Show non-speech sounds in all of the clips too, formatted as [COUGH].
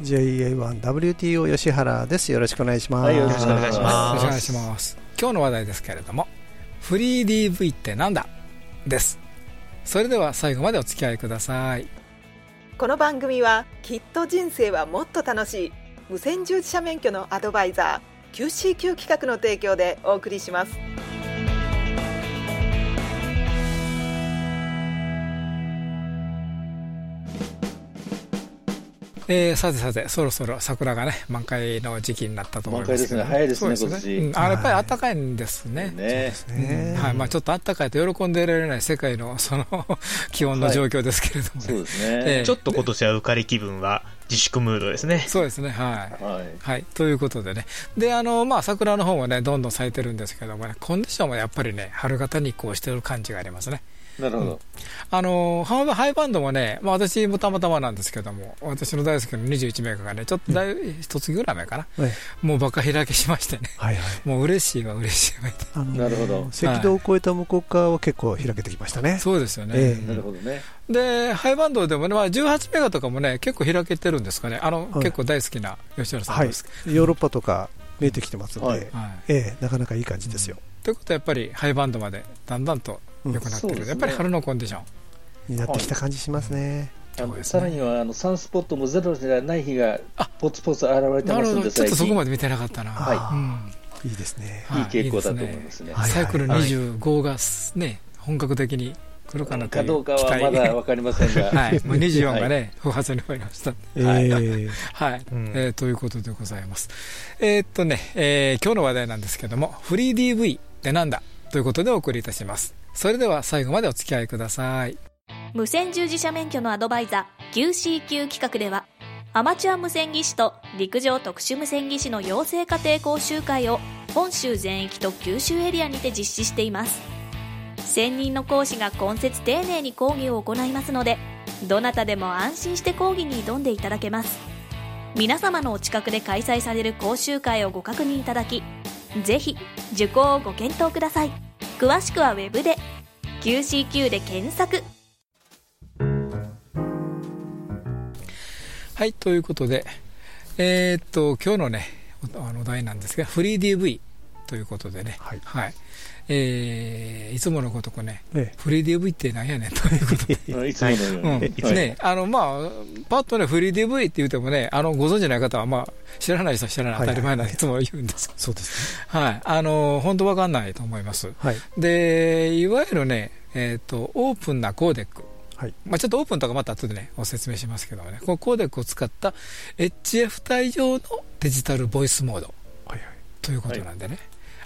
JA1WTO 吉原です。よろしくお願いします。はいよろしくお願いしよます。ろしくお願いします。今日の話題ですけれどもフリー DV ってなんだ？です。それでは最後までお付き合いください。この番組はきっと人生はもっと楽しい無線従事者免許のアドバイザー QCQ 企画の提供でお送りしますえー、さてさてそろそろ桜がね満開の時期になったと思いますけど。満開ですね。早いですねそう今年。うんあやっぱり暖かいんですね。ね、ねはいまあ、ちょっと暖かいと喜んでいられない世界のその [LAUGHS] 気温の状況ですけれどもね、そうですね。ええちょっと今年は浮かれ気分は自粛ムードですねそうですねはいはい。はい、ということでね、であのまあ、桜の方もね、どんどん咲いてるんですけどもね、コンディションもやっぱりね、春型に移行してる感じがありますね。なるほど。あのハイハイバンドもね、まあ、私もたまたまなんですけども、私の大好きな21メーカーがね、ちょっとだいぶ一月ぐらい前かな、はいもうバカ開けしましてね、はいはい。もう嬉しいわ、嬉しいわ、なるほど赤道を越えた向こう側は結構開けてきましたね。そうですよね。ええなるほどね。で、ハイバンドでもね、まあ、18メガとかもね、結構開けてるんですかね、あの、はい。結構大好きな吉原さはいんです。。ヨーロッパとか見えてきてますので、はい。はいええ。なかなかいい感じですよ。ということはやっぱりハイバンドまでだんだんと良くなってる、うんね。やっぱり春のコンディション。になってきた感じしますね。あのそうですね。さらにはあのサンスポットもゼロじゃない日があ。ポツポツ現れてますんで、ちょっと。そこまで見てなかったな。はうん。いいですね。はい。い傾向だと思いますね。はい。サイクルはい25がね、本格的に来るかなというかどうかはまだわかりませんが、[LAUGHS] はい、もう24がね、不発に終わりました。えはい。えということでございます。えーっとね、えー今日の話題なんですけども、フリー DV ってなんだということでお送りいたします。それでは最後までお付き合いください。無線従事者免許のアドバイザー QCQ 企画ではアマチュア無線技師と陸上特殊無線技師の養成家庭講習会を本州全域と九州エリアにて実施しています専任の講師が今節丁寧に講義を行いますのでどなたでも安心して講義に挑んでいただけます。皆様のお近くで開催される講習会をご確認いただきぜひ受講をご検討ください。詳しくはウェブで QCQ で検索。はい、ということで、えーっと、今日のね、おあのお題なんですが、フリー DV ということでね、はいえーいつものごとくね、えフリー DV ってなんやねん [LAUGHS] ということで。うんいつものように。うんはいね、あの、まあ、パッとね、フリー DV って言ってもね、あの、ご存知ない方は、まあ、知らない人は知らない、当たり前なんで、いつも言うんですけえそうですね。ど、はい。あの、本当わかんないと思います。はい。で、いわゆるね、えっ、と、オープンなコーデック。はい。まあ、ちょっとオープンとかまた後でね、ご説明しますけどもね、このコーデックを使った HF 対応のデジタルボイスモードはいはい。ということなんでね。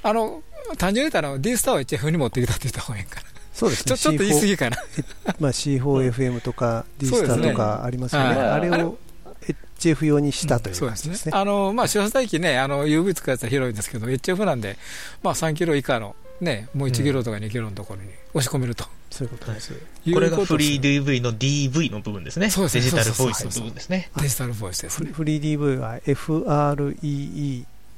あの、単純に言ったら D スターを HF に持ってきたって言った方がいいんかな。そうですね。ちょちょっと言い過 C4 ぎかな。まあ C4FM とか D スターとかありますよね。はいあれを HF 用にしたというそうですね感じですね。あの、まあ、周波数帯域ね、あの、UV 使うやつは広いんですけど、HF なんで、まあ、3キロ以下の、ね、もう1キロとか2キロのところに押し込めるとそういうことです。これがとフリー DV の DV の部分ですねそうですねデジタルボイスの部分ですねデジタルボイスですね。フリー DV は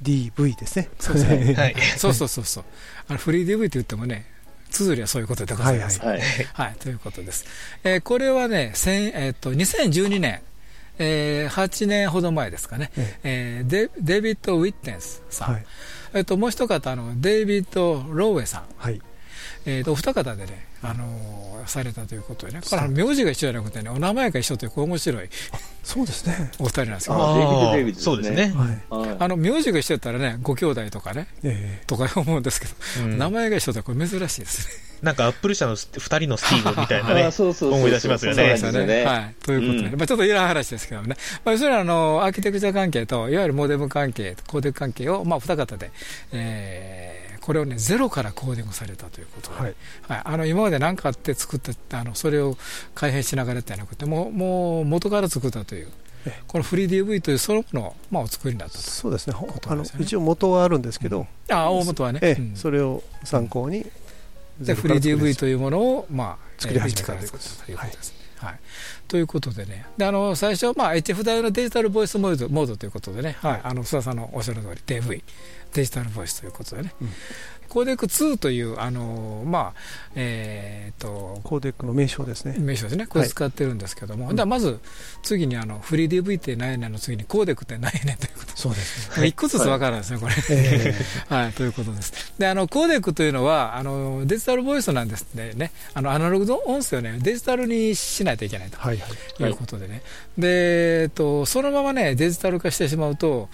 FREEDV ですね。そうですねはい [LAUGHS] そうそうそうそう。あのフリー DV って言ってもね、綴りはそういうことでございます。はい。はい、ということです。えーこれはね、千えーっと2012年、えー8年ほど前ですかね、ええーデデイビッド・ウィッテンスさん、はい。えーっともう一方あの、デイビッド・ローウェイさん、はい。えー、とお二方でね、あのーされたということでね、これは名字が一緒じゃなくてね、お名前が一緒という、こう面白いそうですね。お二人なんですけあど、そうですね。あの名字が一緒だったらね、ご兄弟とかね、えとか思うんですけど、うん。名前が一緒だとこれ珍しいですね。[LAUGHS] なんかアップル社の二人のスティーブみたいなね [LAUGHS] あそうそうそうそう。思い出しますよそうねなんですよね。はい。ということでまあちょっといらん話ですけどもね、まあ、要するにあの、アーキテクチャ関係と、いわゆるモデム関係、コーディング関係を、まあ、二方で、えーこれをね、ゼロからコーディングされたということで、はい。はい、あの今まで何かあって作ったあのそれを改変しながらやったんじゃなくてもうもう元から作ったという。このフリー DV というそのものを、まあ、お作りになったとそうですね。ほあの一応元はあるんですけど、あ大元はね、ええ。うん。それを参考にでフリー DV というものを、まあ、作り始めたえーということですということですね。はい。ということでね、であの最初、まあ、HF 大のデジタルボイスモードモードということでね、はい、あの須田さんのおっしゃる通り、DV、デジタルボイスということでね、うん。コーデック2という、あのまあえー、とコーデックの名称ですね。名称ですね、これ使ってるんですけども、ではまず次にあのフリー DV って何やねんの次にコーデックって何やねんということ。そうですで、一個ずつ分かるんですね、これ。え [LAUGHS] はい、ということです。で、あの、コーデックというのは、あの、デジタルボイスなんですね。あの、アナログの音声をね、デジタルにしないといけないと。はいはい。いうことでね、で、えっと、そのままね、デジタル化してしまうと、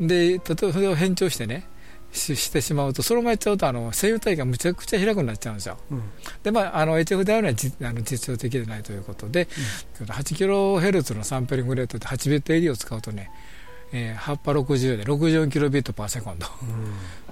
で、例えばそれを変調してね、ししてしまうと、そのままやっちゃうと、あの、声優体がむちゃくちゃ開くなっちゃうんですよ。うん。で、まあ、あの、HF であるのはじあの実用的でないということで、8kHz のサンプリングレートで8ビット AD を使うとね、えー、860で64キロビットパーセコンド。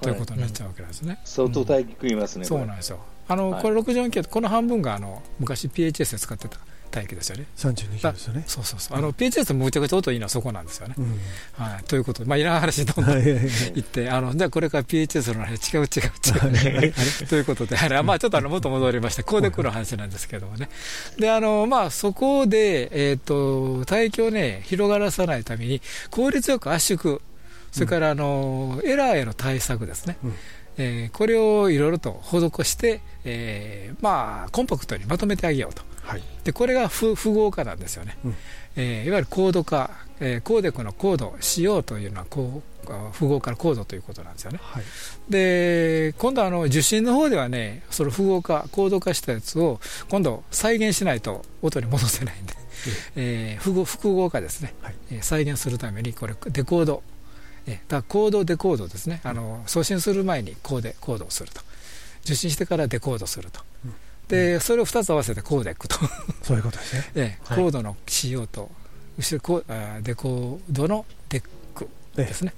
ということになっちゃうわけなんですね。相当大気食いますね、そうなんですよ。あの、はい。これ64キロ、この半分があの昔 PHS で使ってた帯域ですよね。32キロですよねそうそうそう。あの PHS むちゃくちゃ音いいのはそこなんですよね。うんはい。ということで、まあいらない話どんどん言って、あのじゃあこれから PHS の話違う違う違う。ということで、あれまあちょっとあの元戻りまして、コーデックの話なんですけどもね。で、あのまあそこでえっ、と帯域をね広がらさないために効率よく圧縮、それからあのエラーへの対策ですね。うんえーこれをいろいろと施して、えーまあ、コンパクトにまとめてあげようと。はい。でこれが符符号化なんですよね、うん。えーいわゆるコード化、えーコーデックのコード使用というのはこうあ符号化のコードということなんですよね。はい。で今度あの受信の方ではねその符号化コード化したやつを今度再現しないと音に戻せないんで、えー複合複合化ですね、はい。えー再現するためにこれデコード。えーだからコードデコードですね。あの送信する前にコーデコードをすると。受信してからデコードすると、でそれを2つ合わせてコーデックと。そういうことですね。[LAUGHS] ええ、はい。コードの仕様と後ろコデコードのデックですね、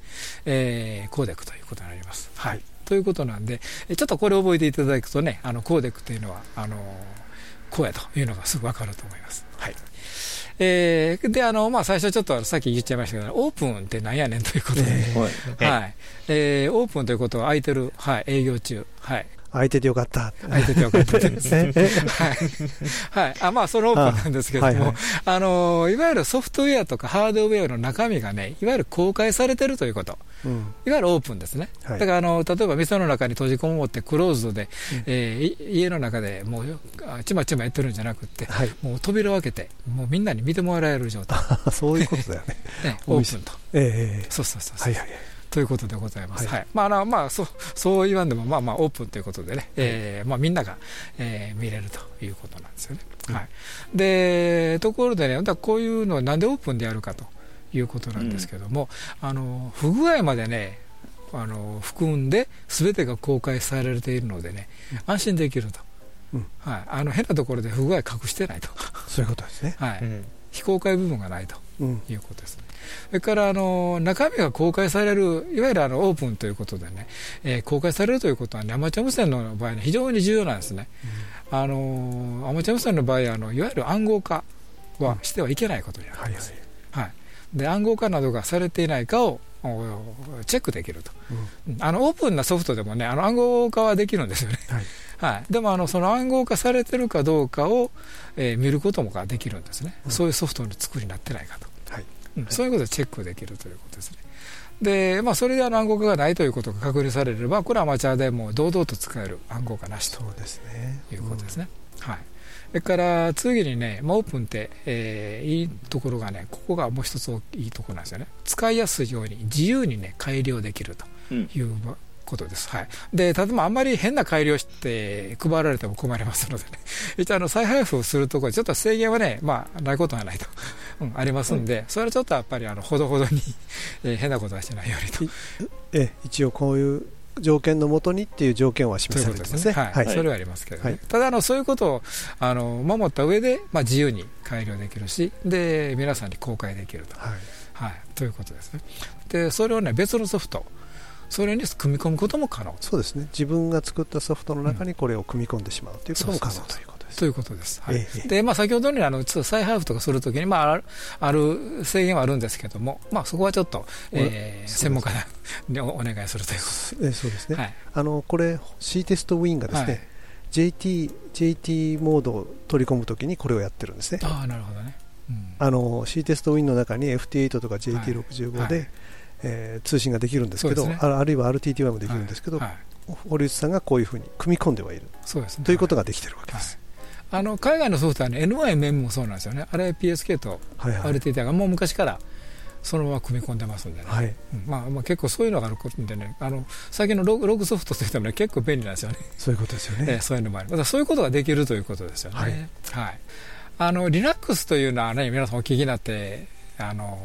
えーコーデックということになります。はい、ということなんでえちょっとこれを覚えていただくとねあのコーデックというのはあのこうやというのがすぐ分かると思います。はい。えーであの、まあ、最初ちょっとさっき言っちゃいましたけどオープンってなんやねんということで、はいはい。えーオープンということは空いてる、はい、営業中、はい、空いててよかった。空いててよかったです。え [LAUGHS] えはい、はい、あまあそのオープンなんですけれども、あはいあのいわゆるソフトウェアとかハードウェアの中身がね、いわゆる公開されてるということ、うん。いわゆるオープンですね。はい。だからあの例えば店の中に閉じこもってクローズドで、えーい家の中でもうあちまちまやってるんじゃなくって、はい。もう扉を開けて、もうみんなに見てもらえる状態、[LAUGHS] そういうことだよね。[LAUGHS] ね、オープンと。ええそうそうそうそう。はいはいということでございます。は。はいいまああの、まあ、そう、そう言わんでも、まあまあ、オープンということでね、えーまあ、みんなが、えー見れるということなんですよね。はい。で、ところでね、こういうのはなんでオープンでやるかということなんですけども、あの、不具合までね、あの、含んで、すべてが公開されているのでね、安心できると。うんはい。あの、変なところで不具合隠してないと。そういうことですねはい。うん非公開部分がないと。うんいうことですね。それからあの中身が公開される、いわゆるあのオープンということでね、えー公開されるということは、ね、アマチュア無線の場合、ね、非常に重要なんですね。あのアマチュア無線の場合あの、いわゆる暗号化はしてはいけないことになります。はいで暗号化などがされていないかをおチェックできると、うん。あのオープンなソフトでもねあの暗号化はできるんですよね、はい。はい、でもあのその暗号化されてるかどうかを、えー見ることもができるんですね、そういうソフトの作りになってないかと、はいうんそういうことでチェックできるということですね。で、まあ、それであの暗号化がないということが確認されれば、これはアマチュアでも堂々と使える暗号化なしということですね。はい。それから次にね、まあ、オープンって、えーいいところがね、ここがもう一ついいところなんですよね。使いやすいように自由にね、改良できるとうんいうことです。はい。で、例えばあんまり変な改良して配られても困りますのでね、[LAUGHS] 一応あの再配布するところでちょっと制限はね、まあ、ないことはないと、[LAUGHS] うん、ありますんで、それはちょっとやっぱりあのほどほどに、[LAUGHS] えー変なことはしないようにと。ええ一応こういう条件のもとにっていう条件は示されてますすねはいそれはありますけどね。はいただあの、そういうことをあの守った上で、まあ、自由に改良できるし、で、皆さんに公開できると。はいはい、ということですね。で、それをね、別のソフト、それに組み込むことも可能。そうですね。自分が作ったソフトの中にこれを組み込んでしまうということも可能ということでということです。はい。ええで、まあ、先ほどにあの再配布とかするときに、まあ、あるある制限はあるんですけども、まあ、そこはちょっと、えー専門家におお願いするというこえそうですね、はい。あのこれ C テストウィンがですね、はい。JT, JT モードを取り込むときにこれをやってるんですね。ああ、なるほどね。うん。あの C テストウィンの中に FT8 とか JT65 で、はい。はいえー通信ができるんですけどねああるいは RTTY もできるんですけど、はいはい堀内さんがこういうふうに組み込んではいるそうですね。ということができてるわけです、あの海外のソフトはね、NYMM もそうなんですよね。あれ PSK とはいはい RTT がもう昔からそのまま組み込んでますんでね。まあ、まあ結構そういうのがあることでね、あの最近のログソフトといってもね、結構便利なんですよね。そういうことですよね、[LAUGHS] えーそういうのもある。だからそういうことができるということですよね。はいはい。あの、Linux というのはね、皆さんお聞きになって、あの、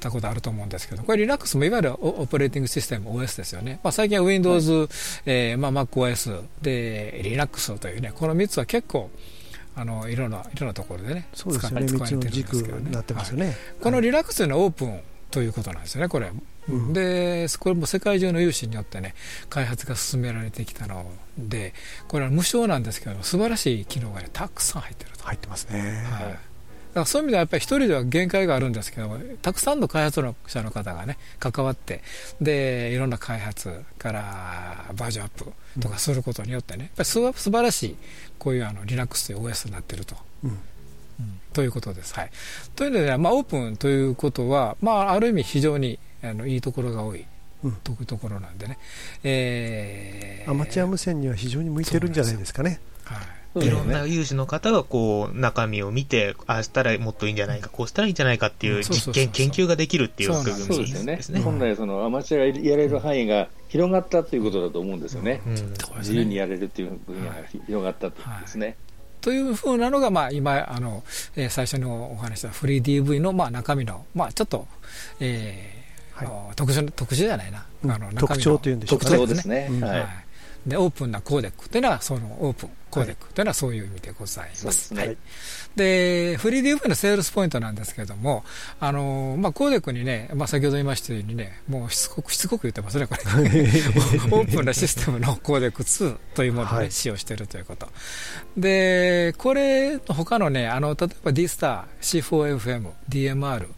たことあると思うんですけど、これ Linux もいわゆるオオペレーティングシステム OS ですよね。まあ最近は Windows、えーまあ MacOS で Linux というね、この3つは結構、あの、いろんな、いろんなところでね、そうですよね。使われてるんです軸けどね。になってますよはい。ね、この Linux というのはオープンということなんですよね、これ。うん。で、これも世界中の有志によってね、開発が進められてきたので、これは無償なんですけど、素晴らしい機能が、ね、たくさん入ってると。入ってますね、はい。だからそういう意味ではやっぱり一人では限界があるんですけどたくさんの開発者の方がね関わってでいろんな開発からバージョンアップとかすることによってねやっぱり素晴らしいこういうあの Linux という OS になってると。うんということです。はい、というので、まあ、オープンということは、まあ、ある意味非常にあのいいところが多いうんというところなん。でね、えーアマチュア無線には非常に向いてるん。じゃないですかねはいいろん。な有志の方がこう中身を見て、ああしたらもっといいん。じゃないか、こうしたらいいん。じゃないかっていう実験、研究ができるっていうです部分そうですよね。本来そのアマチュアがやれる範囲が広がったということだと思うん。ですよね、うん。うですね自由にやれるっていう分野が広がったということですね、というふうなのが、まあ、今あの、えー最初にお話したフリー DV の、まあ、中身の、まあ、ちょっと、えー特殊特殊じゃないな、うん。あの中身の。特徴というんでしょう特かね。徴ですね、うん。はい、はい。でオープンなコーデックというのはそのオープンコーデックというのはそういう意味でございま。す。はい。で、 FreeDV のセールスポイントなんですけれども、あのまあ、コーデックにね、まあ、先ほど言いましたようにね、もうしつこく、しつこく言ってますね、これ。[LAUGHS] オープンなシステムのコーデック2というものを、ねはい。使用しているということ。で、これ、他のね、あの、例えば D-STAR、C4FM、DMR、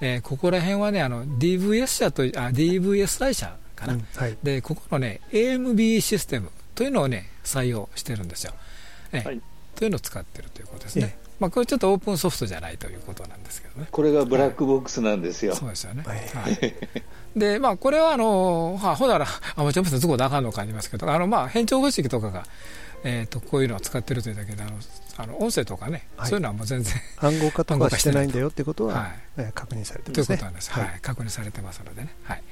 えーここら辺はね、あの、DVS 社と、あ、DVSI 社かな。うんはいで、ここのね、AMB システムというのをね、採用してるんですよ。ええはいというのを使ってるということですねえ。まあ、これちょっとオープンソフトじゃないということなんですけどね。これがブラックボックスなんですよ、そうですよね。はいはい。で、まあ、これは、あの、はほだら、アマチュア無線どこであかんのかありますけど、あの、まあ、変調方式とかが、えっ、と、こういうのを使ってるというだけで、あの、あの音声とかね、はいそういうのはもう全然、暗号化とかはしてないんだよってことは、はいえー確認されてというますねことなんです。は、はいい確認されてますのでね。はい。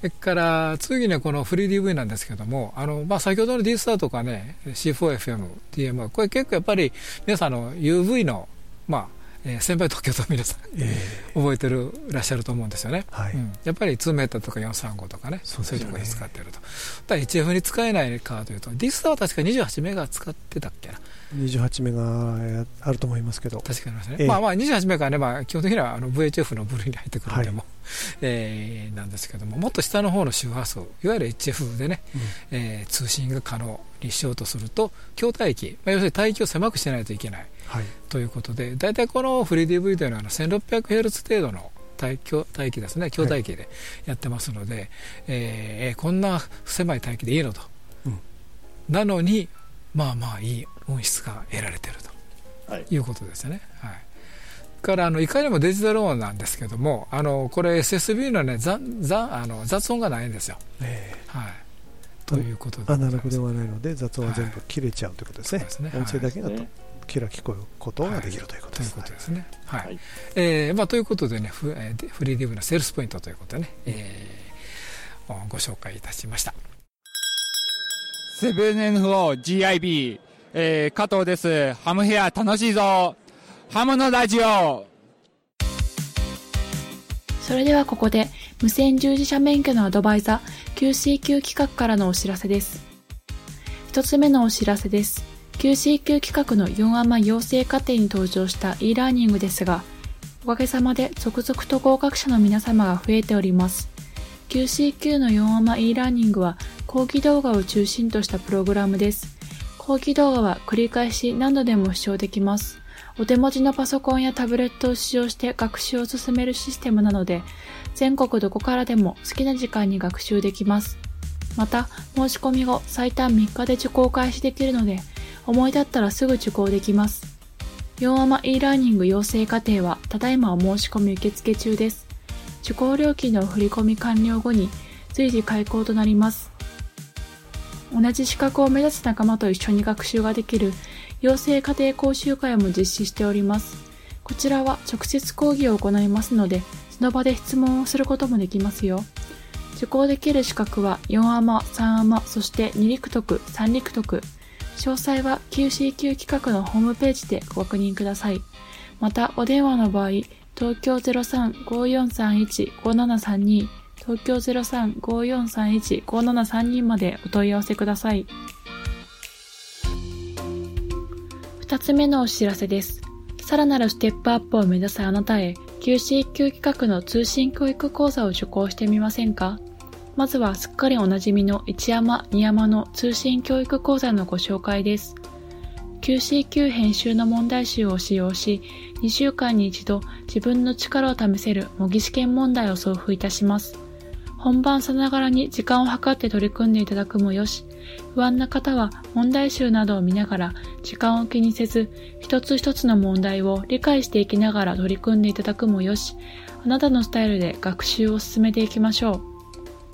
それから、次にこのフリー DV なんですけども、あの、まあ、先ほどの D スターとかね、C4FM、DM、これ結構やっぱり、皆さんあの UV の、まあ、えー先輩特許と皆さんえ覚えてるらっしゃると思うんですよね。はい。うん、やっぱり2メーターとか435とかね、そうね。そういうところで使ってると。だ HF に使えないかというと、D スターは確か28メガ使ってたっけな。ー28メガあると思いますけど。確かにますね。ええ。まあまあ28メガはね、まあ基本的にはあの VHF の部類に入ってくるんでも、[LAUGHS] えーなんですけども、もっと下の方の周波数、いわゆる HF でね、えー通信が可能にしようとすると、筐体域、まあ、要するに帯域を狭くしないといけないはいということで、大体このフリー DV というのはあの 1600Hz 程度の帯域帯域ですね、筐体域でやってますので、えーこんな狭い帯域でいいのと。うんなのに、まあまあいい音質が得られてると。はいいうことですよね。はい。からあのいかにもデジタル音なんですけども、あのこれ SSB のねざざあの雑音がないんですよ。えはい。ということでーアナログでははないので雑音は全部切れちゃうということですね,、音声だけがとねキラ聞こえることができるということというです、ことですね。はい。はいえーまあということでね、フえーでフリーディブのセールスポイントということでね、えーおご紹介いたしました。7NFOGIB、えー、加藤です。ハムヘア楽しいぞ。ハムのラジオ。それではここで無線従事者免許のアドバイザー QCQ 企画からのお知らせです。一つ目のお知らせです。QCQ 企画の4アマ養成課程に登場した e ラーニングですが、おかげさまで続々と合格者の皆様が増えております。QCQ の4アマ e ラーニングは講義動画を中心としたプログラムです。講義動画は繰り返し何度でも視聴できます。お手持ちのパソコンやタブレットを使用して学習を進めるシステムなので、全国どこからでも好きな時間に学習できます。また、申し込み後最短3日で受講開始できるので、思い立ったらすぐ受講できます。4アマ e ラーニング養成課程は、ただいまお申し込み受付中です。受講料金の振込完了後に随時開講となります。同じ資格を目指す仲間と一緒に学習ができる養成家庭講習会も実施しております。こちらは直接講義を行いますので、その場で質問をすることもできますよ。受講できる資格は4アマ、3アマ、そして2陸徳、3陸徳。詳細は QCQ 企画のホームページでご確認ください。また、お電話の場合、東京03-5431-5732東京03-5431-5732までお問い合わせください。二つ目のお知らせです。さらなるステップアップを目指すあなたへ、QCQ 企画の通信教育講座を受講してみませんか？まずはすっかりおなじみの一山二山の通信教育講座のご紹介です。QCQ 編集の問題集を使用し、2週間に一度自分の力を試せる模擬試験問題を送付いたします。本番さながらに時間を計って取り組んでいただくもよし、不安な方は問題集などを見ながら時間を気にせず、一つ一つの問題を理解していきながら取り組んでいただくもよし、あなたのスタイルで学習を進めていきましょう。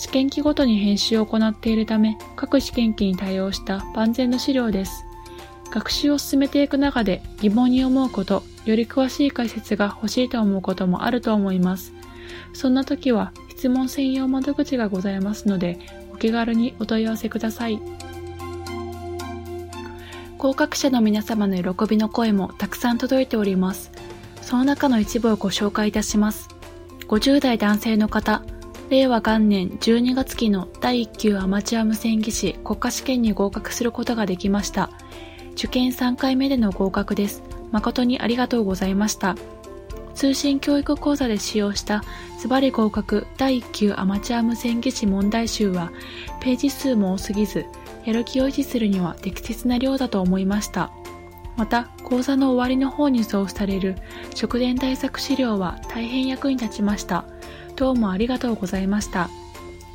試験機ごとに編集を行っているため、各試験機に対応した万全の資料です。学習を進めていく中で疑問に思うこと、より詳しい解説が欲しいと思うこともあると思います。そんな時は質問専用窓口がございますので、お気軽にお問い合わせください。合格者の皆様の喜びの声もたくさん届いております。その中の一部をご紹介いたします。50代男性の方、令和元年12月期の第1級アマチュア無線技師国家試験に合格することができました。受験3回目での合格です。誠にありがとうございました。通信教育講座で使用したズバリ合格第1級アマチュア無線技師問題集はページ数も多すぎず、やる気を維持するには適切な量だと思いました。また、講座の終わりの方に送付される直前対策資料は大変役に立ちました。どうもありがとうございました。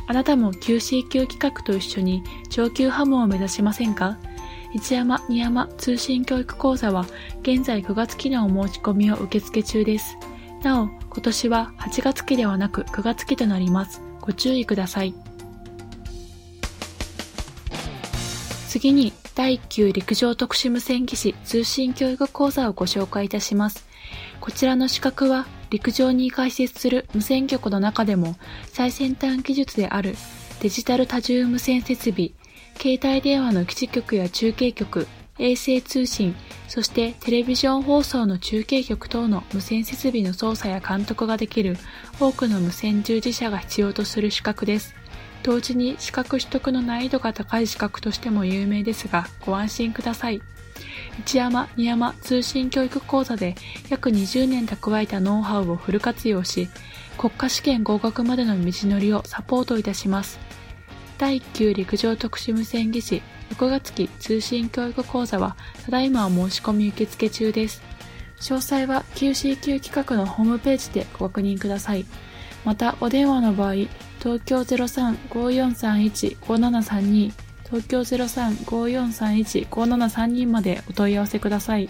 あなたも QCQ 企画と一緒に上級ハムを目指しませんか？一山二山通信教育講座は現在9月期のお申し込みを受付中です。なお、今年は8月期ではなく9月期となります。ご注意ください。次に第1級陸上特殊無線技師通信教育講座をご紹介いたします。こちらの資格は陸上に開設する無線局の中でも最先端技術であるデジタル多重無線設備、携帯電話の基地局や中継局、衛星通信、そしてテレビジョン放送の中継局等の無線設備の操作や監督ができる多くの無線従事者が必要とする資格です。同時に資格取得の難易度が高い資格としても有名ですが、ご安心ください。一山二山通信教育講座で約20年蓄えたノウハウをフル活用し、国家試験合格までの道のりをサポートいたします。第1級陸上特殊無線技師6月期通信教育講座はただいま申し込み受付中です。詳細は QCQ 企画のホームページでご確認ください。また、お電話の場合、東京03-5431-5732東京03-5431-5732までお問い合わせください。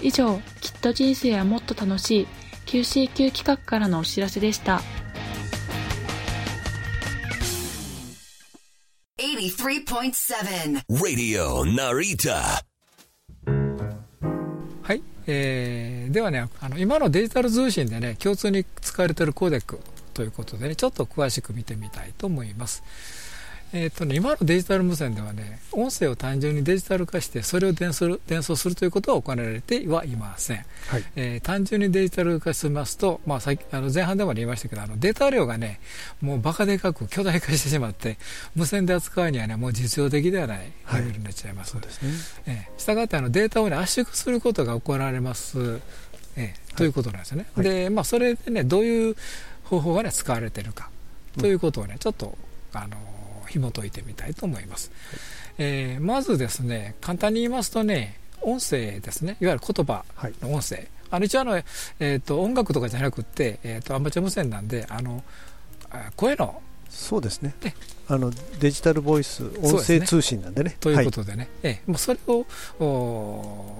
以上、きっと人生はもっと楽しい QCQ 企画からのお知らせでした。83.7 Radio Narita. はい、えーではねあの今のデジタル通信でね共通に使われているコーデックということでねちょっと詳しく見てみたいと思います、えーとね、今のデジタル無線ではね、音声を単純にデジタル化して、それを伝送伝送するということは行われてはいません。はい、えー、単純にデジタル化しますと、まあ、さあの前半でも言いましたけど、あのデータ量がね、もうバカでかく巨大化してしまって、無線で扱うにはね、もう実用的ではないレベルになっちゃいます。はい、そうですね。えー、したがってあのデータを、ね、圧縮することが行われます。えー、ということなんですよね。はい、で、まあ、それでね、どういう方法がね、使われているかということをね、ちょっと、あの紐解いてみたいと思います、はい、えー、まずですね簡単に言いますとね音声ですね。いわゆる言葉の音声、はい、あの一応あの、えーと、音楽とかじゃなくて、えーと、アマチュア無線なんであの声のそうですね。あのデジタルボイス音声通信なんでね、ね、ということでね、はい、え。もうそれを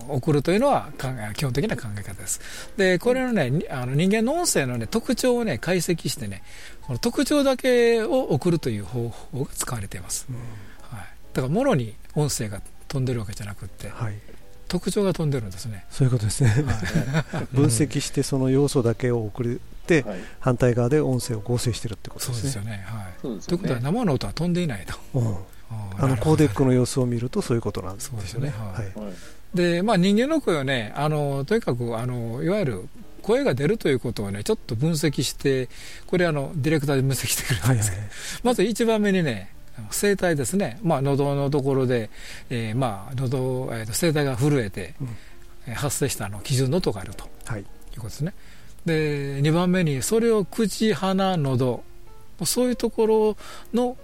送るというのは基本的な考え方です。でこれのねあの人間の音声の、ね、特徴を、ね、解析してねこの特徴だけを送るという方法が使われています、うん、はい、だからもろに音声が飛んでるわけじゃなくて、はい、特徴が飛んでるんですね。そういうことですね、はい、[LAUGHS] 分析してその要素だけを送るて、はい、反対側で音声を合成してるってことですね。そうですよね。はい。ということは生の音は飛んでいないと。うん、あのコーデックの様子を見るとそういうことなんですよね。はい。で、まあ人間の声はね、あのとにかくあのいわゆる声が出るということをね、ちょっと分析して、これあのディレクターで分析してくれるんですけど、まず一番目にね、声帯ですね、まあ、喉のところで、えー、まあ喉、えー、と声帯が震えて、うん、発生したあの基準の音があると、はい、いうことですね。で2番目にそれを口鼻喉。そういうところの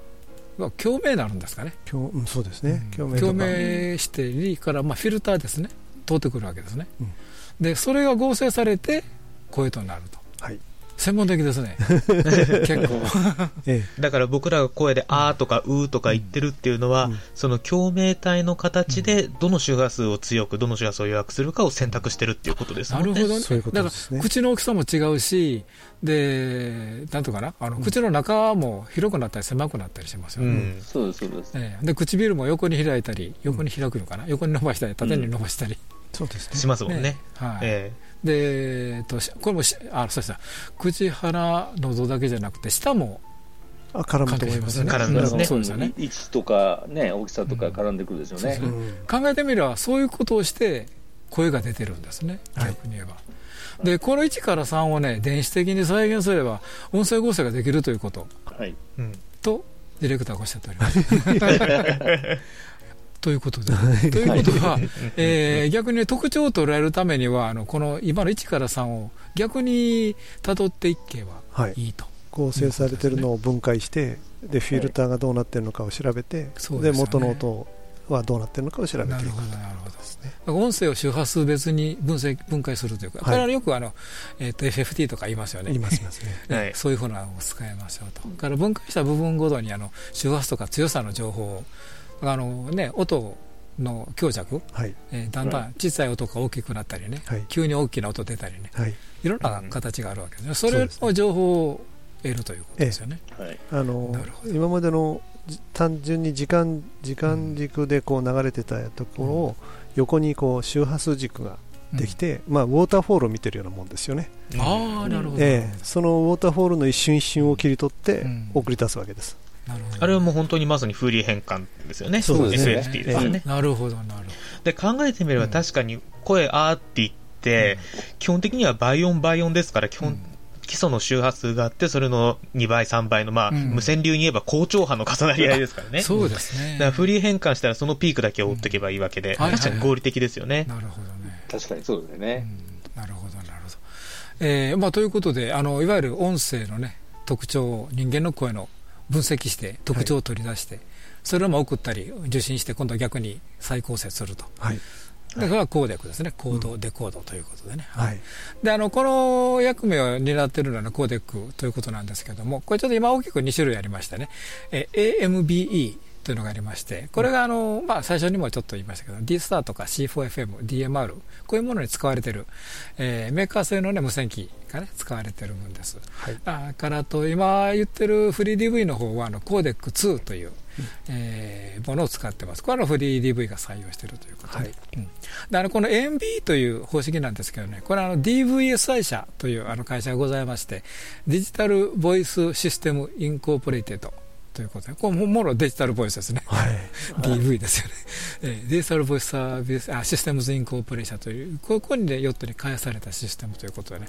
共鳴になるんですかね。共、うん、そうですね。共鳴共鳴していから、まあ、フィルターですね。通ってくるわけですね、うん、でそれが合成されて声となると、はい、専門的ですね。[LAUGHS] 結構。だから僕らが声で「あ」とか「う」とか言ってるっていうのは、うん、その共鳴体の形でどの周波数を強くどの周波数を弱くするかを選択してるっていうことですね。なるほどね。だから口の大きさも違うしでなんとかなあの、口の中も広くなったり狭くなったりしますよね、うん、そうですそうです、えー、で唇も横に開いたり横に開くのかな、横に伸ばしたり縦に伸ばしたり、そうですね。しますもんね、ね、はい、えーで、えっと、これもあそうした口鼻喉だけじゃなくて舌も絡むと思いますね。絡むね。そうですよね。位置とかね、大きさとか絡んでくるでしょうね。考えてみれば、そういうことをして声が出てるんですね。逆に言えば。で、この1から3をね、電子的に再現すれば、音声合成ができるということ。はい。と、ディレクターがおっしゃっております。[LAUGHS] ということで。ということは、えー、逆に特徴を捉えるためには、あのこの今の1から3を逆にたどっていけばいいと。合成されてるのを分解して、でフィルターがどうなってるのかを調べて、で、元の音はどうなってるのかを調べていくなるほど、なるほど。音声を周波数別に分析分解するというか、これはよくあの、えー、と FFT とか言いますよね。言いますね [LAUGHS] そういうふうなのを使いましょうと。から分解した部分ごとにあの周波数とか強さの情報をあの、ね、音の強弱、はい。えー、だんだん小さい音が大きくなったりね、はい、急に大きな音出たりね、はい、いろんな形があるわけですね、それの情報を得るということですよね。ええ、あの今までの単純に時間時間軸でこう流れてたところを横にこう周波数軸ができて、うん、まあ、ウォーターフォールを見てるようなもんですよね。あなるほど、ええ、そのウォーターフォールの一瞬一瞬を切り取って送り出すわけです。あれはもう本当にまさにフーリー変換ですよね。そうですね。SFT ですよね。なるほど、なるほど。で、考えてみれば確かに声あーって言って、基本的には倍音倍音ですから、基本、基礎の周波数があって、それの2倍、3倍の、まあ、無線流に言えば高調波の重なり合いですからね。そうですね。だからフリー変換したらそのピークだけを追っていけばいいわけで、確かに合理的ですよね。なるほどね。確かにそうですね。なるほど、なるほど。えー、まあ、ということで、あの、いわゆる音声のね、特徴を人間の声の分析して特徴を取り出して、はい、それを送ったり受信して今度は逆に再構成すると。はい。だからコーデックですね、コード、デコードということでね、はい、であのこの役目を担っているのはコーデックということなんですけれども、これちょっと今、大きく2種類ありましてね、え AMBE というのがありまして、これがあの、まあ、最初にもちょっと言いましたけど、D スターとか C4FM、DMR、こういうものに使われている、えー、メーカー製の、ね、無線機が、ね、使われているものです。はい、だからと、今言ってるフリー DV の方はあのコーデック2という、えー、ものを使ってます。これはフリー DV が採用しているということで。はいうん、であのこの AMBE という方式なんですけどね、これはあの DVSI 社というあの会社がございまして、 Digital Voice System Incorporated ということで、これももろデジタルボイスですね。[LAUGHS] DV ですよね。[LAUGHS] えーデジタルボイスサービス、あ、システムズインコーポレーションという、ここにね、ヨットに開発されたシステムということでね。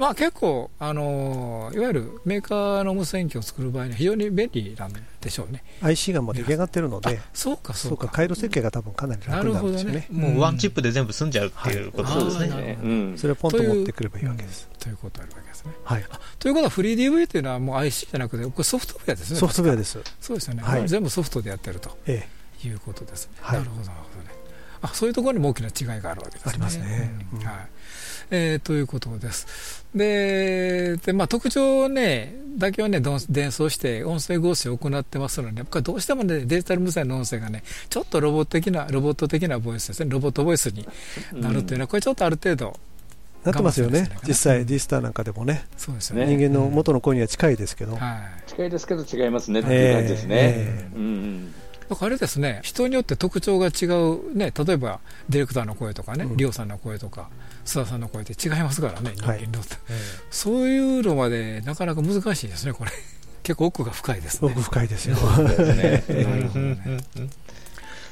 まあ結構、あのーいわゆるメーカーの無線機を作る場合には非常に便利なんでしょうね。IC がもう出来上がってるので、そうか、そうか。回路設計が多分かなり楽になるんですよね。もうワンチップで全部済んじゃうっていうことはいですね。あーなるほどうんそれをポンと持ってくればいいわけです。ということあるわけですね。はい。ということは、フリー DV というのはもう IC じゃなくて、これソフトウェアですね。ソフトウェアです。そうですよね。はい全部ソフトでやってるとえいうことですね。はいなるほど、なるほどね。あ、そういうところにも大きな違いがあるわけですね。ありますねうんうんはい。えーということです。で、でまあ、特徴ね、だけはね、どん伝送して音声合成を行ってますので、これどうしてもね、デジタル無線の音声がね、ちょっとロボット的な、ロボット的なボイスですね、ロボットボイスになるというのは、これちょっとある程度、えなってますよね。実際、ディスターなんかでもね。そうですよね。人間の元の声には近いですけど。はい。近いですけど違いますねっていう感じですね。だからあれですね、人によって特徴が違う、ね、例えばディレクターの声とかね、うん。リオさんの声とか、須田さんの声って違いますからね、人間はいそういうのまでなかなか難しいですね、これ、[LAUGHS] 結構奥が深いですね。奥深いですよ。[LAUGHS] なるほどね。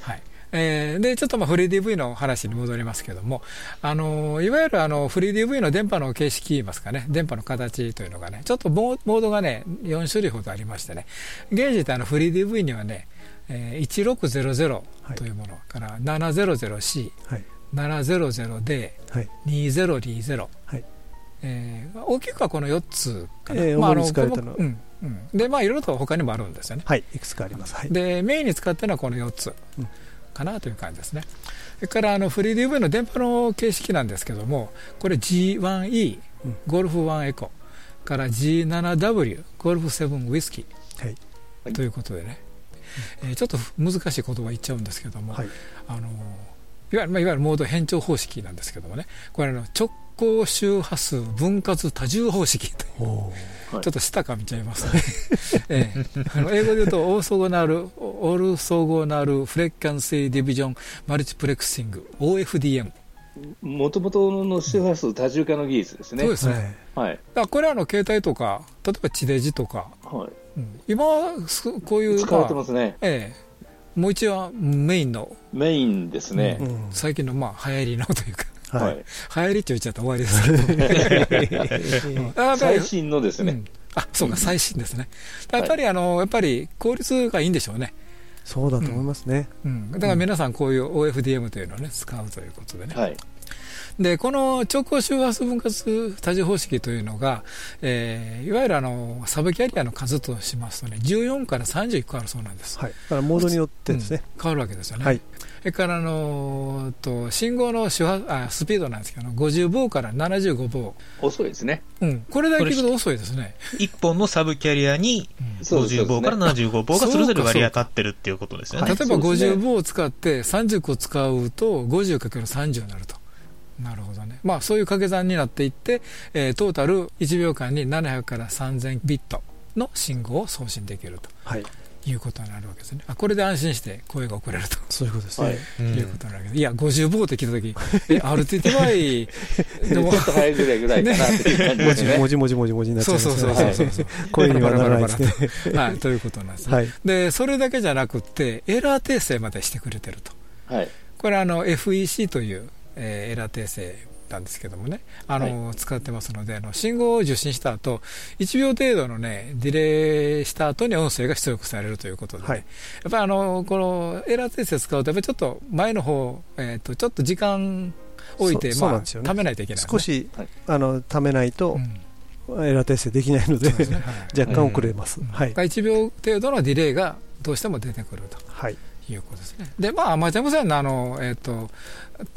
はい。えーでちょっとまあフリー DV の話に戻りますけども、あのいわゆるあのフリー DV の電波の形式言いますかね、電波の形というのがね、ちょっとモードがね、4種類ほどありましてね、現時ってあのフリー DV にはね、えー1600というものから 700C、はい。700D、はい。2020、はいえー大きくはこの4つかな、えーまああ主に使われたのはこうんうんでまあいろいろと他にもあるんですよね。はい。いくつかあります。はい。でメインに使ってるのはこの4つうんかなという感じですね。それからあのフリー DV の電波の形式なんですけども、これ G1E、うんゴルフ1エコから G7W、ゴルフ7ウイスキはい。ーということでね、えーちょっと難しい言葉言っちゃうんですけども、はい。あのいわゆるまあいわゆるモード変調方式なんですけどもね、これあの直行周波数分割多重方式というちょっと舌かみちゃいますね。[LAUGHS] ええあの英語で言うと、オーソゴナル、オルソゴナルフレッカンシーディビジョンマルチプレクシング、OFDM。もともとの周波数多重化の技術ですね。そうですね。はいはい。だこれはあの携帯とか、例えば地デジとか、はい。うん今はすこういう、使われてますね。ええもう一応メインの、メインですねう。ん最近のまあ流行りのというか、ははいい。。流行りって言っちゃったら終わりですけど、[LAUGHS] 最新のですねうん。あそうか、最新ですね。やっぱりあの、やっぱり効率がいいんでしょうね。そうだと思いますね。うん、だから皆さんこういう OFDM というのをね、使うということでね。はい。で、この直行周波数分割多重方式というのが、えーいわゆるあの、サブキャリアの数としますとね、14から31個あるそうなんです。はい。だからモードによってですね。うん変わるわけですよね。はい。それからあのと信号の周波あスピードなんですけど、50棒から75棒。遅いですね。うん、これだけ聞くと遅いですね。一本のサブキャリアにそうです50棒から75棒がそれぞれ割り当たってるっていうことですよね。例えばそうですね50棒を使って30個使うと 50×30 になると。なるほどね。まあそういう掛け算になっていって、えートータル1秒間に700から3000ビットの信号を送信できるとはい。いうことになるわけですね。あこれで安心して声が送れると。そういうことですはいね。うんいうことになるけど、いや、50棒って聞いたとき、え、RTTY [LAUGHS] でもちょっと早いぐらいぐらいかなっていう感じ文字、ですね。文字文字文字文字になっちゃそいうますね。そうそうそうそう。声にはならないですね。はい、ということなんですね。はい。で、それだけじゃなくって、エラー訂正までしてくれてると。はい。これあの FEC という、えーエラー訂正なんですけどもね、あの使ってますのであの、信号を受信した後1秒程度の、ね、ディレイした後に音声が出力されるということで、ね。はい。やっぱりあのこのエラー訂正使うと、やっぱりちょっと前の方、えー、とちょっと時間置いて、まあ、そうそうなんですよね。貯めないといけない少しはい、あの、ためないとう、ん。エラー訂正できないのでね。はい。[LAUGHS] 若干遅れます。はい。1秒程度のディレイがどうしても出てくると。はい。いうことですね。で、まあ、アマチュア無線のあの、えっ、と、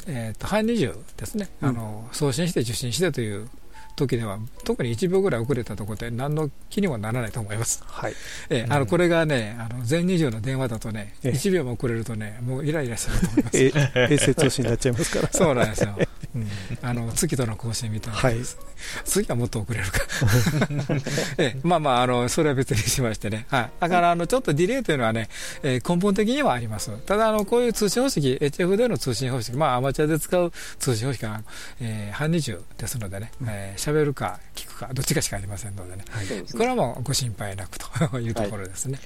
えっ、と、半20ですね、うんあの、送信して受信してという時では、特に1秒ぐらい遅れたところで何の気にもならないと思います。はい。えーあの、これがね、あの、全20の電話だとね、ええ1秒も遅れるとね、もうイライラしてると思います。え衛星通信になっちゃいますから。[LAUGHS] そうなんですよ。うん、あの月との更新みたいな、はい次はもっと遅れるか、ええまあまああの、それは別にしましてね、はい、だからあのちょっとディレイというのはね、えー根本的にはあります、ただあの、こういう通信方式、HF での通信方式、まあ、アマチュアで使う通信方式は、えー半日中ですのでね、えー喋るか聞くか、どっちかしかありませんのでね、そうですねこれはもうご心配なくというところですね。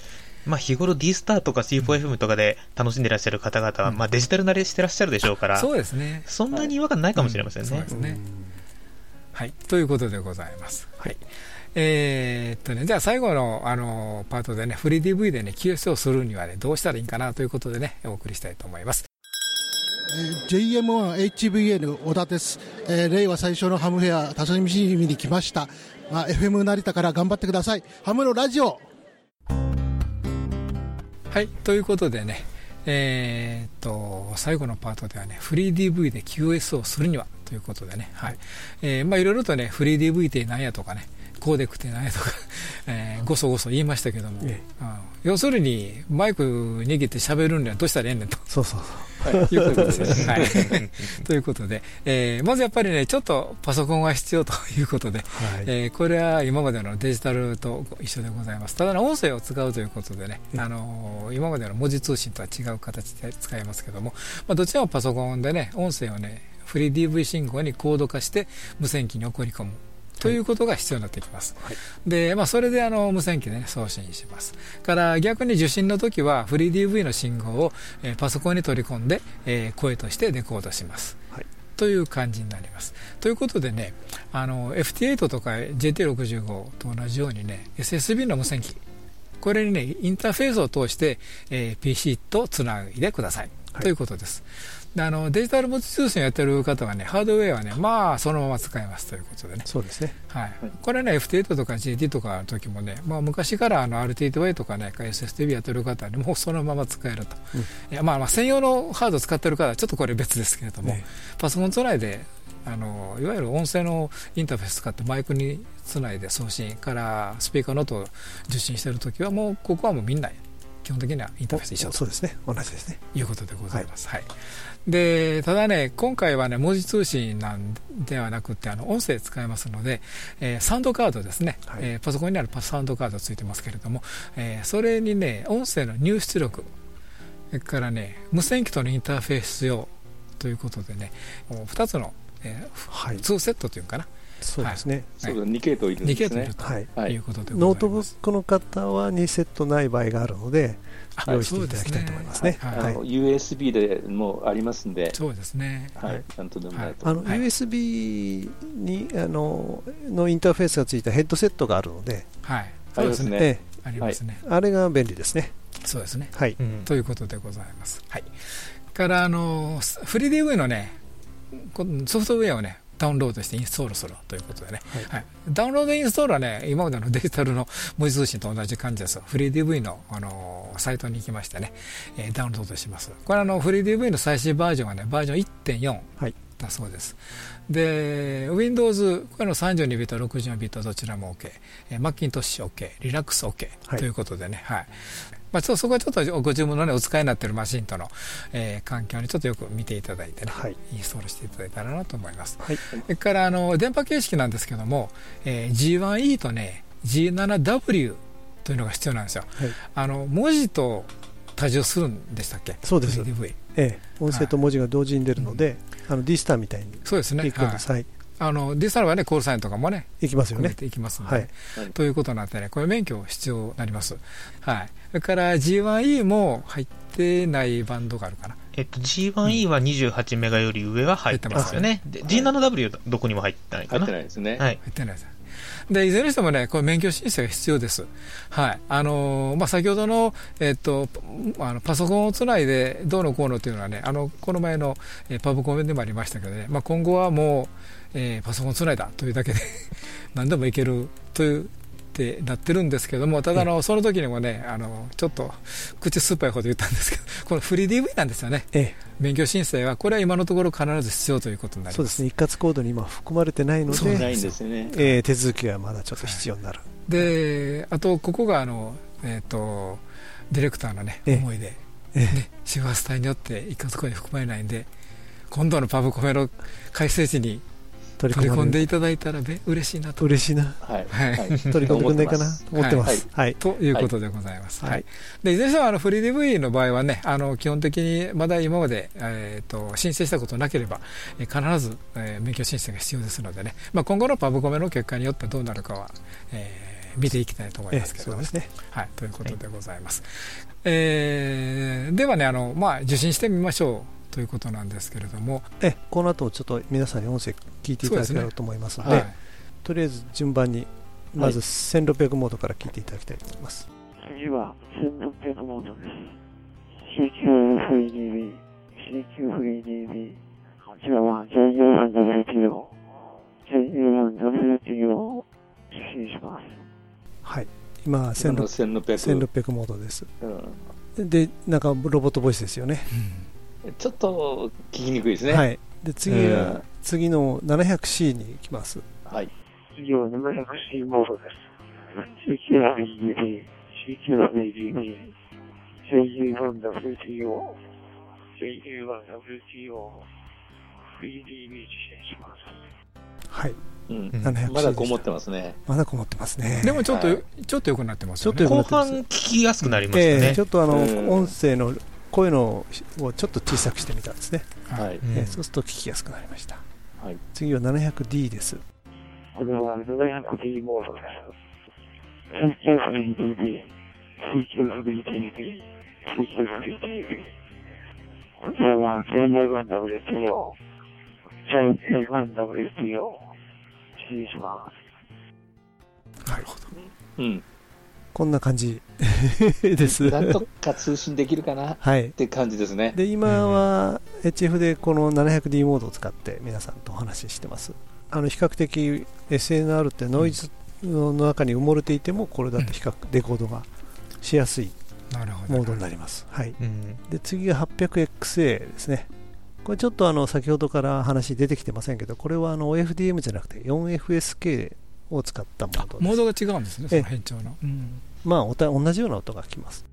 まあ、日頃 D スターとか C4FM とかで楽しんでらっしゃる方々は、まあ、デジタル慣れしてらっしゃるでしょうから、そうですね。そんなに違和感ないかもしれませんねそうで。すね。はい。ということでございます。はい。えーっとね、じゃあ最後の、あの、パートでね、フリー DV でね、QS をするにはね、どうしたらいいんかなということでね、お送りしたいと思います。JM1HVN 小田です、えー令和最初のハムフェア楽しみに来ました、まあ、FM 成田から頑張ってください。ハムのラジオ。はい、ということでね、えーっと、最後のパートではね、フリー DV で QS をするにはということでね、はい。えーまあいろいろとね、フリー DV って何やとかね、コーデックって何やとか、[LAUGHS] えーごそごそ言いましたけども、えうん要するに、マイク握って喋るにはどうしたらええねんと。そうそうい。うことですよね。はい。[LAUGHS] ということで、えーまずやっぱりね、ちょっとパソコンが必要ということで、えーこれは今までのデジタルと一緒でございます。ただの音声を使うということでね、あのー今までの文字通信とは違う形で使いますけども、まあ、どちらもパソコンでね、音声をね、フリー DV 信号にコード化して無線機に送り込む。ということが必要になってきます。で、まあ、それであの無線機で、ね、送信します。から逆に受信の時はフリー DV の信号を、えーパソコンに取り込んで、えー声としてデコードします。という感じになります。ということでね、あの FT8 とか JT65 と同じようにね、SSB の無線機、これにね、インターフェースを通して、えー PC とつないでください。ということです。であのデジタル文字通信をやってる方はね、ハードウェアはね、まあ、そのまま使えますということでね。そうですね。はい。これね、FT8 とか JT とかの時もね、まあ、昔からあの RT8Y とかね、SSDB やってる方はね、もうそのまま使えると。いやまあ、まあ、専用のハードを使ってる方はちょっとこれ別ですけれども、パソコンつないで、あのいわゆる音声のインターフェース使ってマイクにつないで送信からスピーカーの音を受信してるときはもうここはもうみんな基本的にはインターフェース一緒とそうですね。同じですね。いうことでございます。はい。で、ただね、今回はね、文字通信なんではなくて、あの、音声使えますので、えーサウンドカードですね、えーパソコンにあるパサウンドカードついてますけれども、えーそれにね、音声の入出力、それからね、無線機とのインターフェース用ということでね、2つの、えー2セットというかな。そうですね。はいそうだ2系統いるんですね2系統いると、はいい、うことでございます。ノートブックの方は2セットない場合があるので、あ用意していただきたいと思いますね。あの USB でもありますんで、そうですね。はい、なんとでもないとあの、USB にあののインターフェースがついたヘッドセットがあるので、はい。ありますねええありますね。あれが便利ですね。そうですね。はい。ということでございます。はい。から、あの、フリー DV のね、こソフトウェアをね、ダウンロードしてインストールするということでね、はいダウンロードインストールはね、今までの [LAUGHS] デジタルの文字通信と同じ感じです。フリー DV の、あのサイトに行きましてね、えーダウンロードします。これあの、フリー DV の最新バージョンはね、バージョン1.4だそうです。で、Windows、これの32ビット、64ビットどちらも OK、えー、Macintosh OK、Linux OK、はいということでね、はい。まあ、ちょっとそこはちょっとご自分のね、お使いになっているマシンとの、えー環境にちょっとよく見ていただいてね、インストールしていただいたらなと思います。それから、あの、電波形式なんですけども、えー G1E とね、G7W というのが必要なんですよ。あの、文字と多重するんでしたっけ？そうです。ええ、音声と文字が同時に出るので、あの D スターみたいにそうですね。はい。あの、ディスタルはね、コールサインとかもね、行きますよね含めていきますので、はいということになってね、これ免許必要になります。はい。それから G1E も入ってないバンドがあるかな。えっと、G1E は28メガより上は入ってますよね。で G7W はどこにも入ってないかな。入ってないですね。はい。入ってないです。で、いずれにしてもね、これ免許申請が必要です。はい。あのーまあ、先ほどの、えっと、あの、パソコンをつないでどうのこうのというのはね、あの、この前の、えーパブコメでもありましたけどね、まあ、今後はもう、えーパソコンつないだというだけで [LAUGHS] 何でもいけるという、ってなってるんですけども、ただあの、その時にもね、あの、ちょっと、口酸っぱいこと言ったんですけど、[LAUGHS] このフリー DV なんですよね。免許申請は、これは今のところ必ず必要ということになります。そうですね。一括コードに今含まれてないので、そうないんですよねえー手続きがまだちょっと必要になる。で、あと、ここが、あの、えっ、と、ディレクターのね、ええ思いで、ええね、周波数帯によって一括コードに含まれないんで、今度のパブコメの改正時に取り込んでいただいたらべ嬉しいなと。嬉しいなはいはい。取り込んでくんないかなと思ってます。はい。ということでございます。はいはい。で、いずれにしても、あの、フリー DV の場合はね、あの、基本的に、まだ今まで、えっ、と、申請したことなければ、えー必ず、えー免許申請が必要ですのでね、まあ、今後のパブコメの結果によってどうなるかは、えー見ていきたいと思いますけどそうですね。はい、ということでございます。えーではね、あの、まあ、受信してみましょうということなんですけれども、えこの後ちょっと皆さんに音声聞いていただければと思いますので、はいとりあえず順番に、まず1600モードから聞いていただきたいと思います。次は1600モードです。C9 フリー DB、C9 フリー DB、こちらは JU1WTO、JU1WTO を受信します。はい。今、1600 1600 1600モードです。うんで、なんかロボットボイスですよね。ちょっと聞きにくいですね。はい。で、次うがん、次の 700C に行きます。はい。次は 700C モードです。C9 フリー DB、C9 フリー DB、JU1WTO、JU1WTO、フリー DB 受信します。はい。うん700まだこもってますね。まだこもってますね。でもちょっと、はいちょっと良くなってますよね。ちょっと良くな後ってます半聞きやすくなりましたえね。えちょっとあの、うん音声の声のをちょっと小さくしてみたんですね。はい。うんええそうすると聞きやすくなりました。はい。次は 700D です。これは 700D モードです。C9FDB、C9FDB、C9FDB。こちらは JA1WTO、JA1WTO、支持します。なるほど。うん。こんな感じ [LAUGHS] です。なんとか通信できるかなっはい。て感じですね。で、今は HF でこの 700D モードを使って皆さんとお話ししてます。あの、比較的 SNR ってノイズの中に埋もれていても、これだと比較、レコードがしやすいなるほど。モードになります。はい。うんで、次が 800XA ですね。これちょっとあの、先ほどから話出てきてませんけど、これはあの、OFDM じゃなくて 4FSK を使ったモードです。モードが違うんですね、そええの変調の。うんまあ、おた同じような音がきます。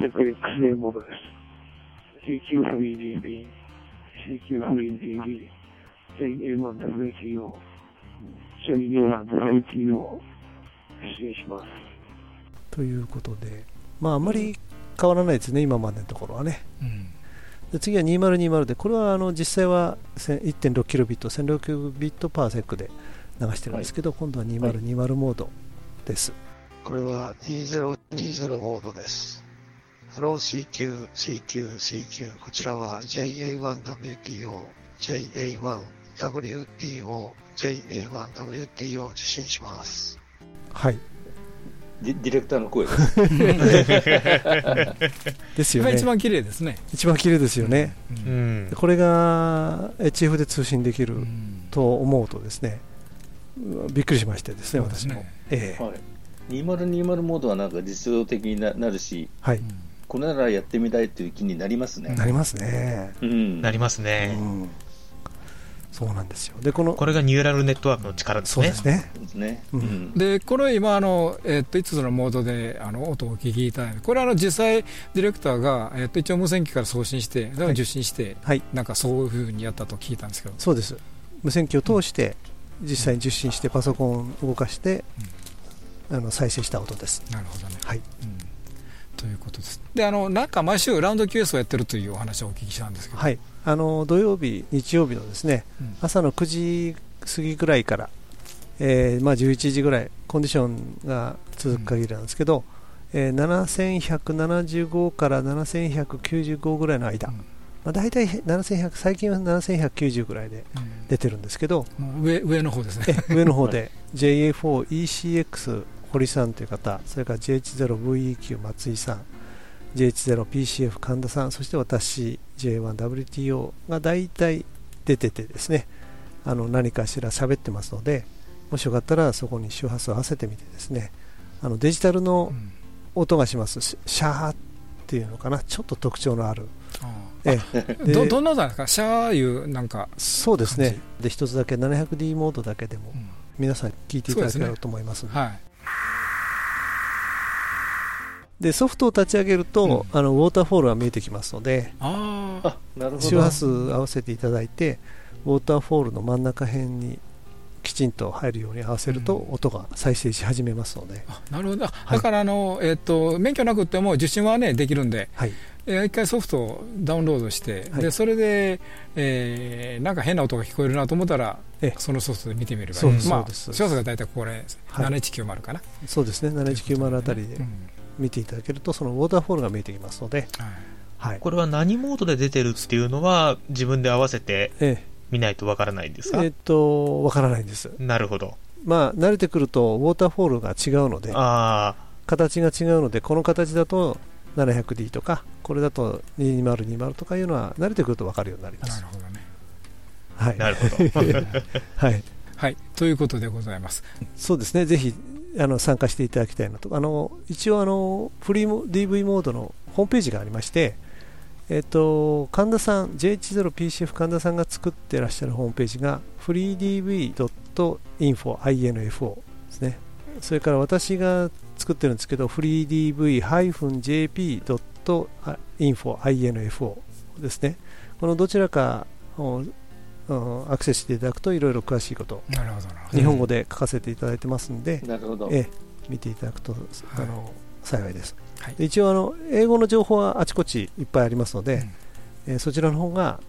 800XA モードです。C9FDB、C9FDB、JA1WTO、JA1WTO、失礼します。ということで、まあ、あんまり変わらないですね、今までのところはね。うんで次は2020で、これはあの実際はせん 1.6kbit、1600bit パーセックで流してるんですけど、今度は2020モードです。これは2020モードです。フロー CQ、CQ、CQ。こちらは JA1WTO、JA1WTO、JA1WTO を受信します。はい。ディディレクターの声です。[LAUGHS] ですよね。今一番綺麗ですね。一番綺麗ですよね。うんこれが HF で通信できるうんと思うとですね、びっくりしましてですね、私も。ええはい。2020モードはなんか実用的にななるし、はい。これならやってみたいという気になりますね。なりますね。うん。なりますね。うん。そうなんですよ。で、この、これがニューラルネットワークの力ですねそうで。すね。そうんん。でこれ今あの、えっと5つのモードであの音をお聞きいただいてこれあの実際ディレクターが、えっと一応無線機から送信してだから受信して、はい。なんかそういうふうにやったと聞いたんですけどそうです。無線機を通して、実際に受信して、パソコンを動かして、あの再生した音です。なるほどね、はい。うん。ということです。であのなんか毎週ラウンド QS をやってるというお話をお聞きしたんですけど、はい。あの、土曜日、日曜日のですね、うん。朝の9時過ぎぐらいから、えーまあ、11時ぐらい、コンディションが続く限りなんですけど、えー7175から7195ぐらいの間、うんまあ、大体7100最近は7190ぐらいでうん。出てるんですけど、もう上上の方ですね。え上の方で。JA4ECX 堀さんという方、それから JH0VEQ 松井さん、JH0PCF 神田さん、そして私 J1WTO が大体出ててですね、あの何かしら喋ってますので、もしよかったらそこに周波数を合わせてみてですね、あのデジタルのうん。音がします、シシャーっていうのかな、ちょっと特徴のある。あええ。[LAUGHS] でどどんな音なんですかシャーいうなんか、そうですね。で、一つだけ 700D モードだけでもうん。皆さん聞いていただければと思いますので。はい。でソフトを立ち上げると、あのウォーターフォールが見えてきますのであ。あ、なるほど。周波数合わせていただいてウォーターフォールの真ん中辺にきちんと入るように合わせると、音が再生し始めますので、あなるほど、あだからあの、えっと免許なくても受信は、ね、できるんで、はい。えー一回ソフトをダウンロードして、はい。でそれで、えーなんか変な音が聞こえるなと思ったら、そのソフトで見てみればいい。そうですまあそうです。詳細が大体これ、はい。7190かな。そうですね。7190あたりでうん。見ていただけるとそのウォーターフォールが見えてきますので、はい。これは何モードで出てるっていうのは、自分で合わせてえ見ないとわからないんですか、えっとわからないんです。なるほど。まあ慣れてくるとウォーターフォールが違うのであ形が違うのでこの形だと 700D とかこれだと2020とかいうのは慣れてくると分かるようになります。なるほどね。はい。なるほど。[LAUGHS] はい、はい、ということでございます。そうですね。ぜひあの参加していただきたいなと。あの一応あのフリーモ DV モードのホームページがありましてえっと神田さん J10PCF 神田さんが作ってらっしゃるホームページが freedv.info info ですね。それから私が作ってるんですけど freedv-jp.info info ですね。このどちらかをうんアクセスしていただくといろいろ詳しいこと日本語で書かせていただいてますんで、なるほど。ええ見ていただくと、あの幸いです、はい。で一応あの英語の情報はあちこちいっぱいありますので、えーそちらの方が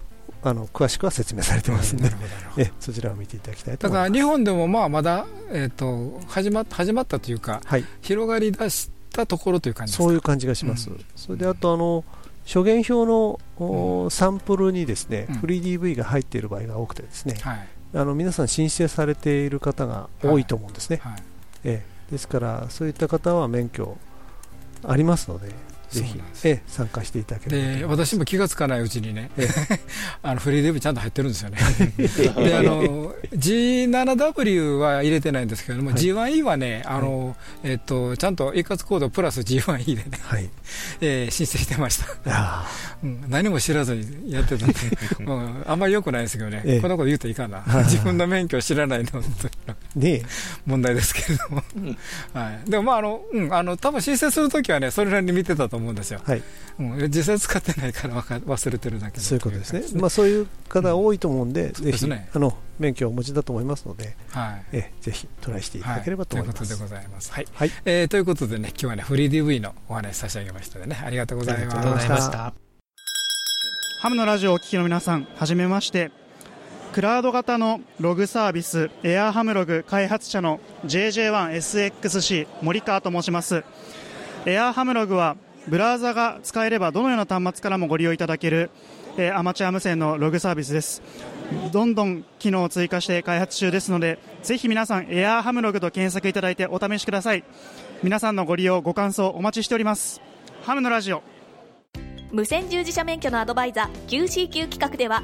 あの詳しくは説明されてますので、[LAUGHS] ええそちらを見ていただきたいとだ思います。から日本でもまあまだ、えー、と始ま始まったというか、広がり出したところという感じですか？そういう感じがします、それであとあの諸言表の、おサンプルにですね、フリー DV が入っている場合が多くてですね、はい。あの皆さん申請されている方が多いと思うんですね、ええですからそういった方は免許ありますのでぜひ、ええ参加していただければ私も気がつかないうちにね、[LAUGHS] あのフリーデビューちゃんと入ってるんですよね。え [LAUGHS] であの G7W は入れてないんですけれども、はい。G1E はねあの、えっと、ちゃんと一括コードプラス G1E でね、はい。えー申請してました。あ、うん、何も知らずにやってたんで、[LAUGHS] うんあんまり良くないですけどね、ええ。こんなこと言うといかんな。はい。自分の免許を知らないのとね問題ですけれども、はい、でもまああの、うん、あの多分申請するときはねそれなりに見てたと思うんですよ、はい。うん、実際使ってないからわか忘れてるだけだそういうことですね、まあ、そういう方多いと思うんで、ぜひ、ですね。あの免許をお持ちだと思いますので、はい。えぜひトライしていただければと思います。ということでございます。はい。はい。えーということでね、今日はね、フリー DV のお話差し上げましたのでね、ありがとうございまありがとうございましたした。ハムのラジオをお聞きの皆さん、はじめまして。クラウド型のログサービス、エアハムログ開発者の JJ1SXC 森川と申します。エアハムログは、ブラウザが使えればどのような端末からもご利用いただける、えーアマチュア無線のログサービスです。どんどん機能を追加して開発中ですので、ぜひ皆さん、エアハムログと検索いただいてお試しください。皆さんのご利用、ご感想お待ちしております。ハムのラジオ。無線従事者免許のアドバイザー QCQ 企画では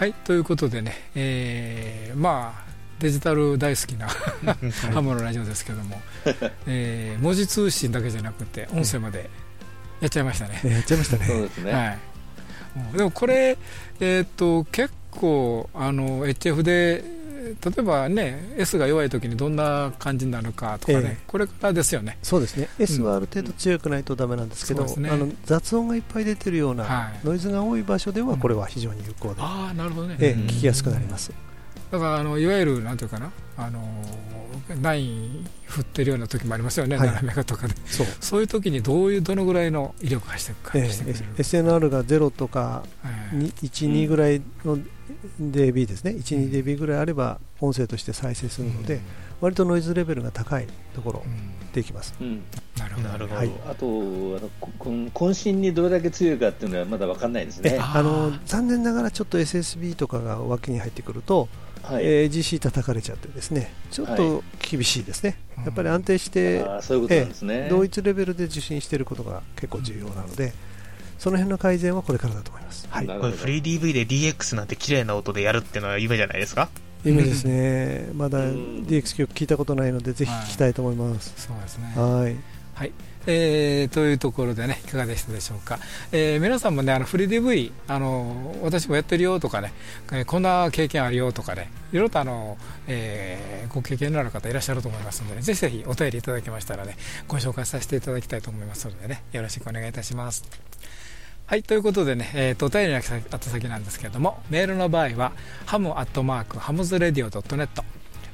はい、ということでね、えーまあ、デジタル大好きなハムのラジオですけども、えー文字通信だけじゃなくて、音声までやっちゃいましたね。やっちゃいましたね。そうですね。はい。うんでもこれ、えーっと結構あの HF で例えばね S が弱い時にどんな感じになるかとかね、ええ。これからですよね。そうですね、S はあうんる程度強くないとダメなんですけど、そうですね。あの雑音がいっぱい出てるような、はい。ノイズが多い場所ではこれは非常に有効で、ああなるほどね。うん。ええ聞きやすくなります。だからあのいわゆるなんていうかなあのナイン振ってるような時もありますよね、はい。7メガとかで。そう。いう時にどういうどのぐらいの威力がしていくかええしてくれる SNR が0とかええに1、2ぐらいの dB ですね、1、2 dB ぐらいあれば音声として再生するので、割とノイズレベルが高いところできます。うん。なるほど。なるほど、はい。あとあのここん渾身にどれだけ強いかっていうのはまだ分かんないですね。あの残念ながらちょっと SSB とかが脇に入ってくると、はい。えー GC 叩かれちゃってですねちょっと厳しいですね、やっぱり安定して、ういうことなんですね。えー同一レベルで受信していることが結構重要なので、その辺の改善はこれからだと思います。はい、これフリー DV で DX なんて綺麗な音でやるっていうのは夢じゃないですか？夢ですね、まだ DX 曲聞いたことないので、ぜひ聞きたいと思います。そうですね。はい。はいえー、というところでね、いかがでしたでしょうか。えー、皆さんもね、あのフリー DV、あの私もやってるよとかね、こんな経験あるよとかね、いろいろとあの、えー、ご経験のある方いらっしゃると思いますので、ね、ぜひぜひお便りいただけましたらね、ご紹介させていただきたいと思いますのでね、よろしくお願いいたします。はい、ということでね、えーと、お便りの宛先なんですけれども、メールの場合は、 ham アットマーク hamsradio.net、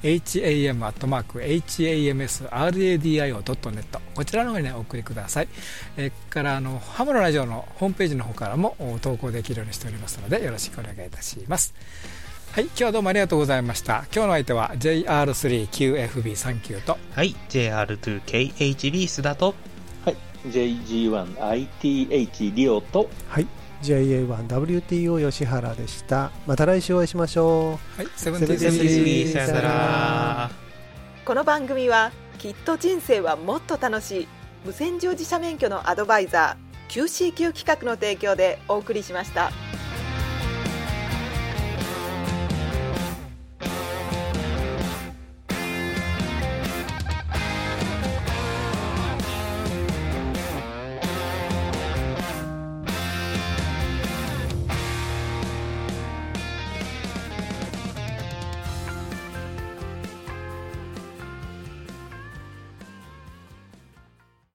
ham.hamsradio.net こちらの方に、ね、お送りください、えー、からあのハムのラジオのホームページの方からも投稿できるようにしておりますのでよろしくお願いいたします。はい今日はどうもありがとうございました。今日の相手は JR3QFB39 と。はい JR2KHB 須田と。はい JG1ITH リオと。はい JA1WTO 吉原でした。また来週お会いしましょう。はいセブンティーさよなら。この番組はきっと人生はもっと楽しい。無線乗自社免許のアドバイザー QCQ 企画の提供でお送りしました。